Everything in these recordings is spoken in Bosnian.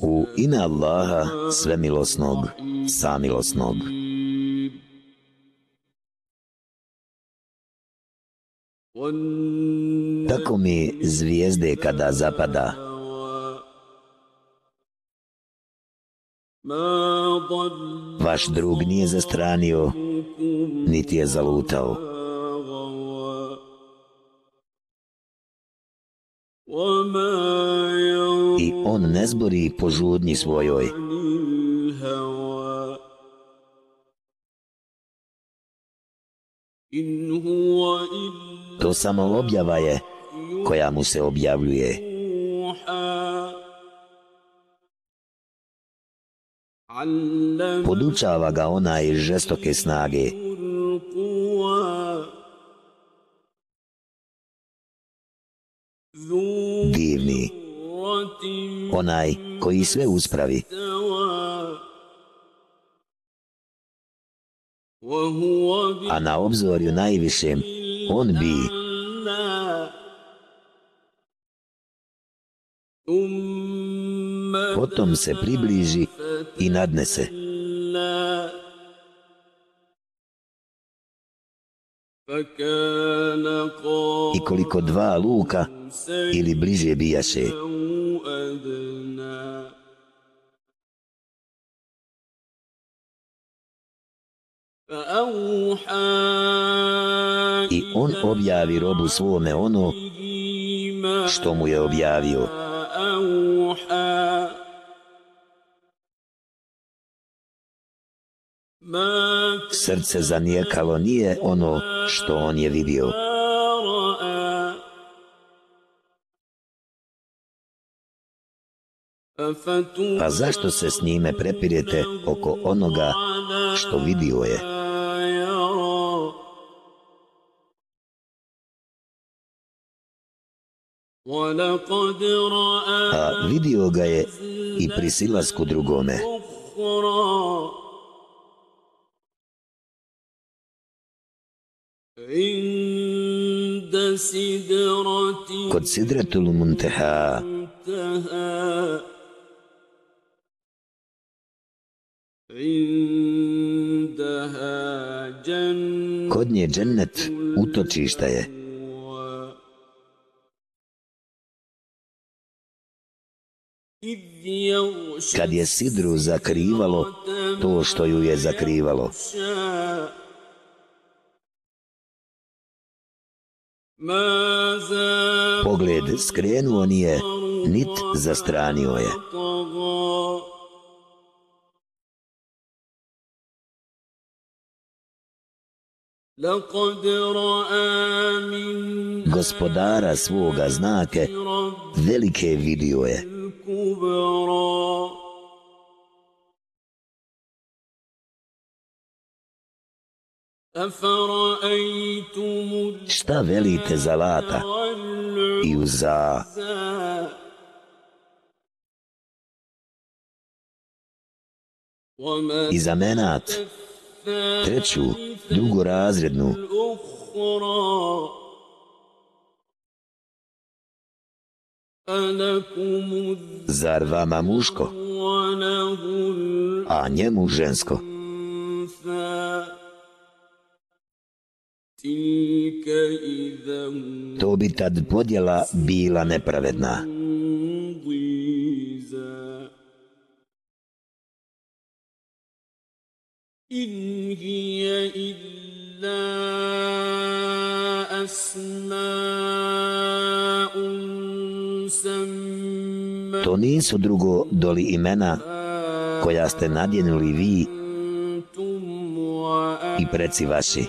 U ime Allaha, svemilosnog, samilosnog. Tako mi zvijezde kada zapada, vaš drug nije zastranio, niti je zalutao. I on ne zbori po žudnji svojoj. To samo objava je koja mu se objavljuje. Podučava ga ona iz žestoke snage. Divni, onaj koji sve uspravi. A na obzorju najvišem on bi potom se približi i nadnese. I koliko dva luka ili bliže bijaše. I on objavi robu svome ono što mu je objavio. Srce zanijekalo nije ono što on je vidio. Pa zašto se s njime prepirete oko onoga što vidio je? A vidio ga je i pri silasku drugome. Kod sidretul munteha Kod nje džennet utočišta je. Kad je sidru zakrivalo to što ju je zakrivalo. Pogled skrenuo nije, nit zastranio je. Gospodara svoga znake velike vidio je. Šta velite za lata i uza? I za menat, treću, drugorazrednu. Zar vama muško, a njemu žensko? To bi tad podjela bila nepravedna. To nisu drugo doli imena koja ste nadjenuli vi i preci vaši.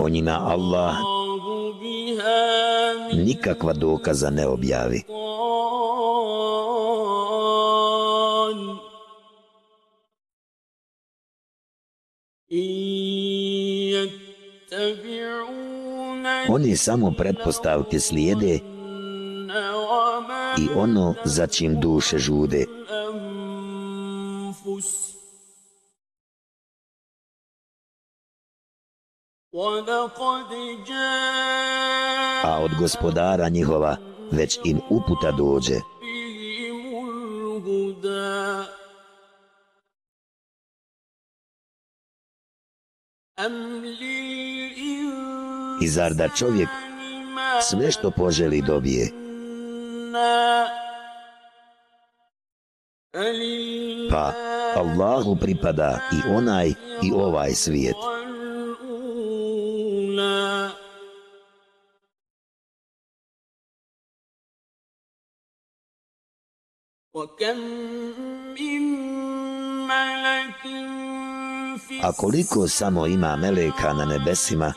O njima Allah nikakva dokaza ne objavi. Oni samo pretpostavke slijede i ono za čim duše žude. A od gospodara njihova već im uputa dođe. I zar da čovjek sve što poželi dobije? Pa Allahu pripada i onaj i ovaj svijet. A koliko samo ima meleka na nebesima,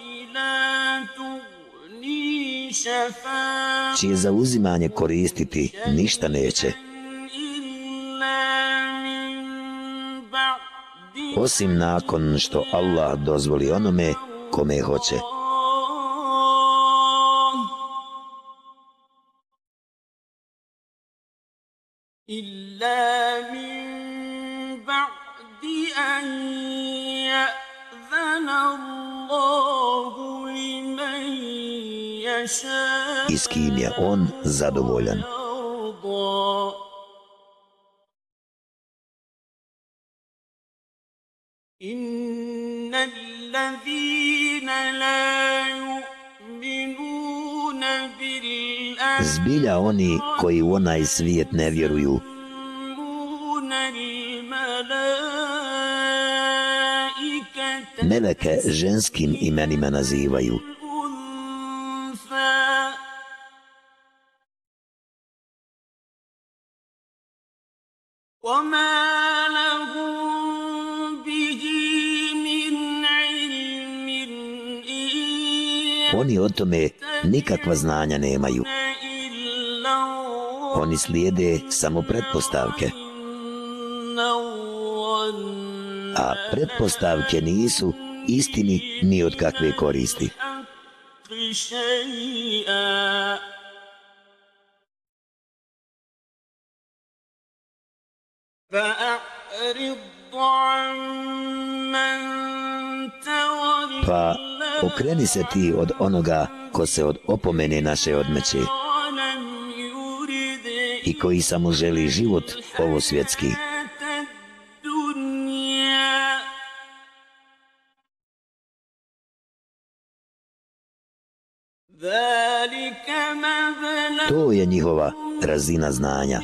čije zauzimanje koristiti ništa neće. Osim nakon što Allah dozvoli onome kome hoće. I s kim je on zadovoljan. Zbilja oni koji u onaj svijet ne vjeruju, meleke ženskim imenima nazivaju. Oni o tome nikakva znanja nemaju. Oni slijede samo pretpostavke. Pretpostavke nisu istini ni od kakve koristi. Pa okreni se ti od onoga ko se od opomene naše odmeće i koji samo želi život ovo svjetski. To je njihova razina znanja.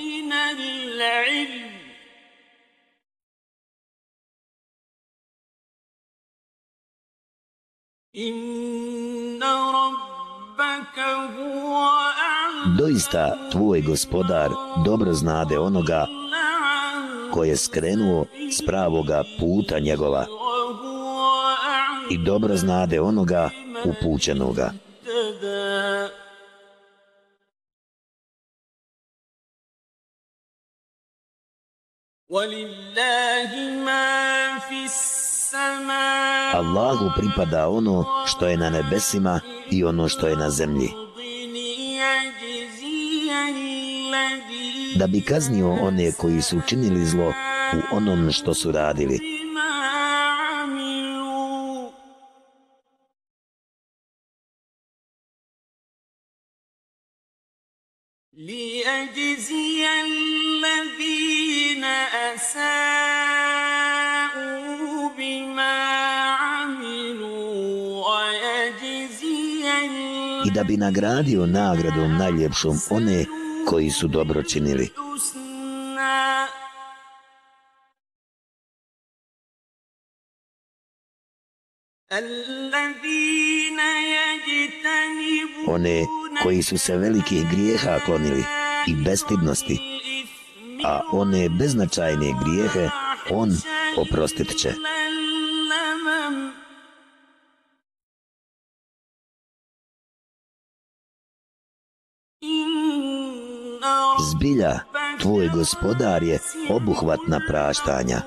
Doista tvoj gospodar dobro znade onoga ko je skrenuo s pravoga puta njegova i dobro znade onoga upućenoga. Allahu pripada ono što je na nebesima i ono što je na zemlji. Da bi kaznio one koji su učinili zlo u onom što su radili. ليجزي الذين أساءوا بما عملوا ويجزي I da bi nagradio nagradom najljepšom one koji su dobro činili. One koji su se velikih grijeha klonili i bestidnosti, a one beznačajne grijehe on oprostit će. Zbilja, tvoj gospodar je obuhvatna praštanja.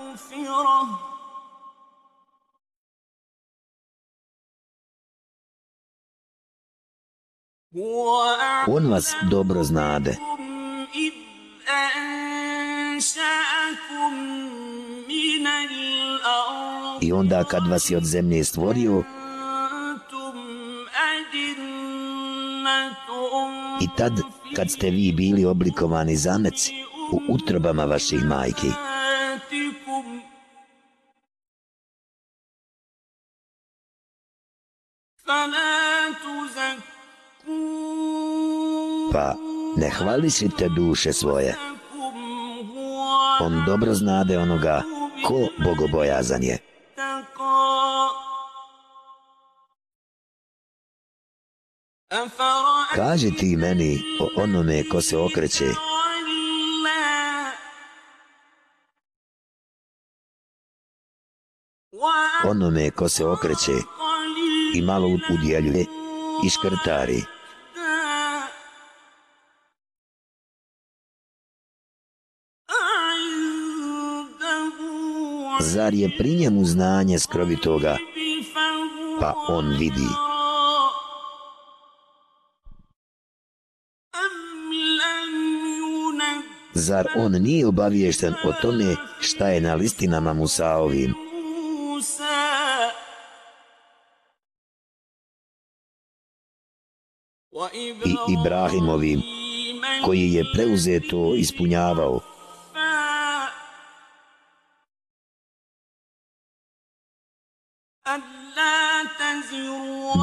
On vas dobro znade. I onda kad vas je od zemlje stvorio, i tad kad ste vi bili oblikovani zameci u utrobama vaših majki, pa ne hvalisite duše svoje. On dobro znade onoga ko bogobojazan je. Kaži ti meni o onome ko se okreće. Onome ko se okreće i malo udjeljuje i škrtari. Zar je pri njemu znanje skrovitoga, pa on vidi. Zar on nije obaviješten o tome šta je na listinama Musaovim? I Ibrahimovim, koji je preuzeto ispunjavao.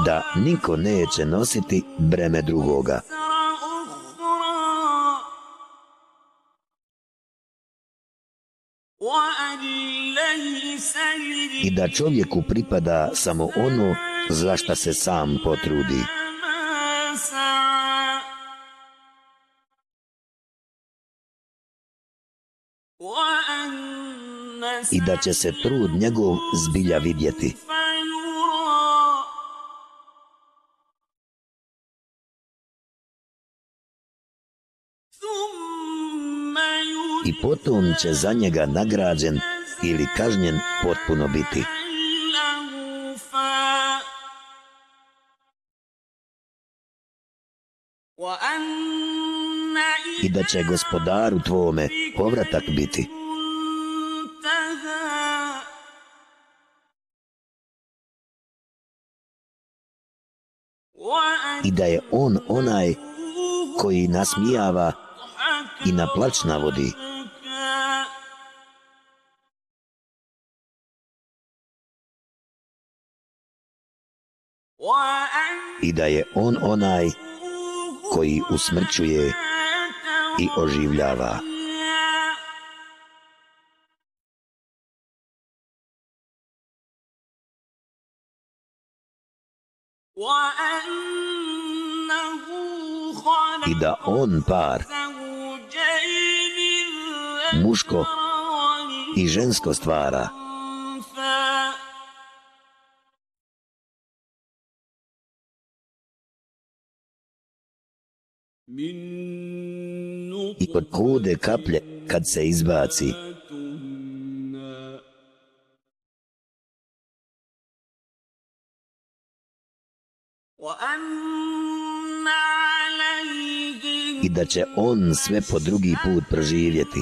Da niko neće nositi breme drugoga. I da čovjeku pripada samo ono za šta se sam potrudi. I da će se trud njegov zbilja vidjeti. I potom će za njega nagrađen ili kažnjen potpuno biti. I da će gospodaru tvome povratak biti. I da je on onaj koji nasmijava i na plać navodi. I da je on onaj koji usmrćuje i oživljava. I da on par, muško i žensko stvara, i od kude kaplje kad se izbaci. I da će on sve po drugi put proživjeti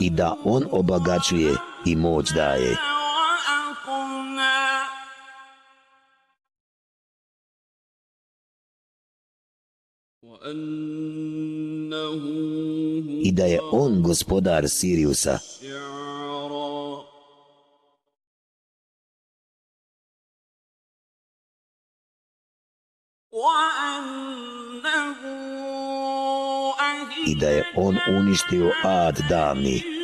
i da on obagačuje i moć daje. I da je on gospodar Siriusa. I da je on uništio ad davni.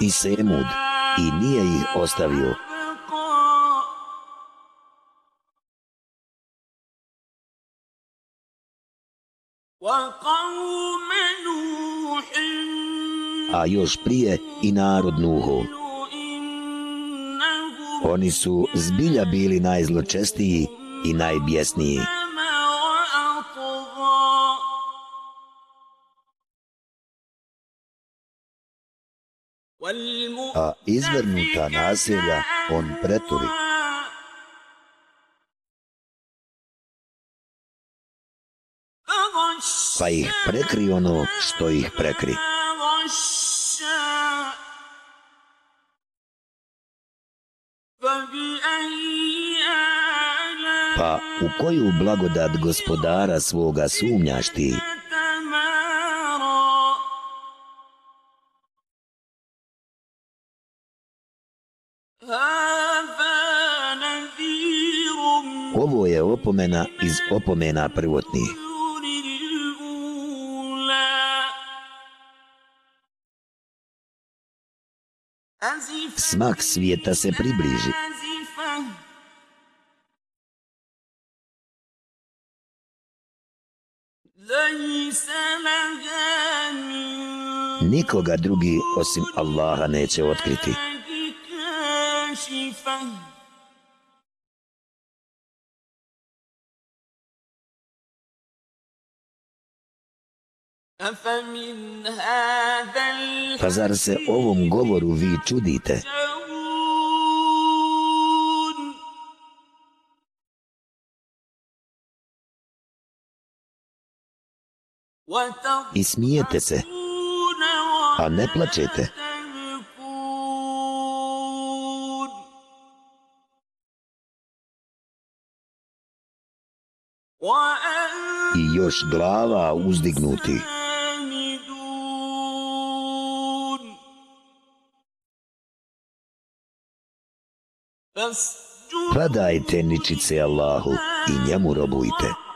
i Semud i nije ih ostavio. A još prije i narod Nuhov. Oni su zbilja bili najzločestiji i najbjesniji. A izvrnuta naselja on preturi. Pa ih prekri ono što ih prekri. Pa u koju blagodat gospodara svoga sumnjaš ti? Ovo je opomena iz opomena prvotnih. Smak svijeta se približi. Nikoga drugi osim Allaha neće otkriti. Pa zar se ovom govoru vi čudite? I smijete se, a ne plačete. I još glava uzdignuti. Padajte ničice Allahu i njemu robujte.